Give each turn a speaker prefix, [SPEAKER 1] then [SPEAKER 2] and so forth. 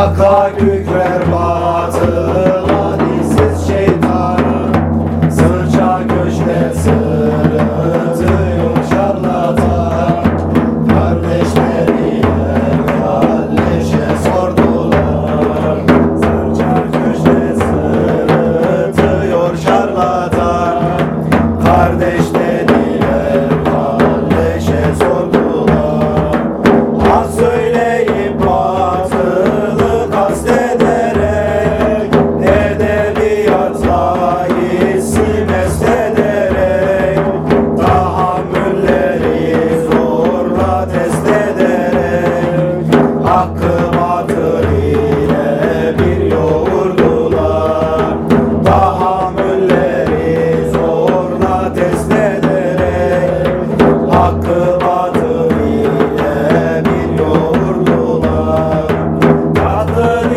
[SPEAKER 1] Akar tükrer hakkı ile bir yoğurdular. Tatlı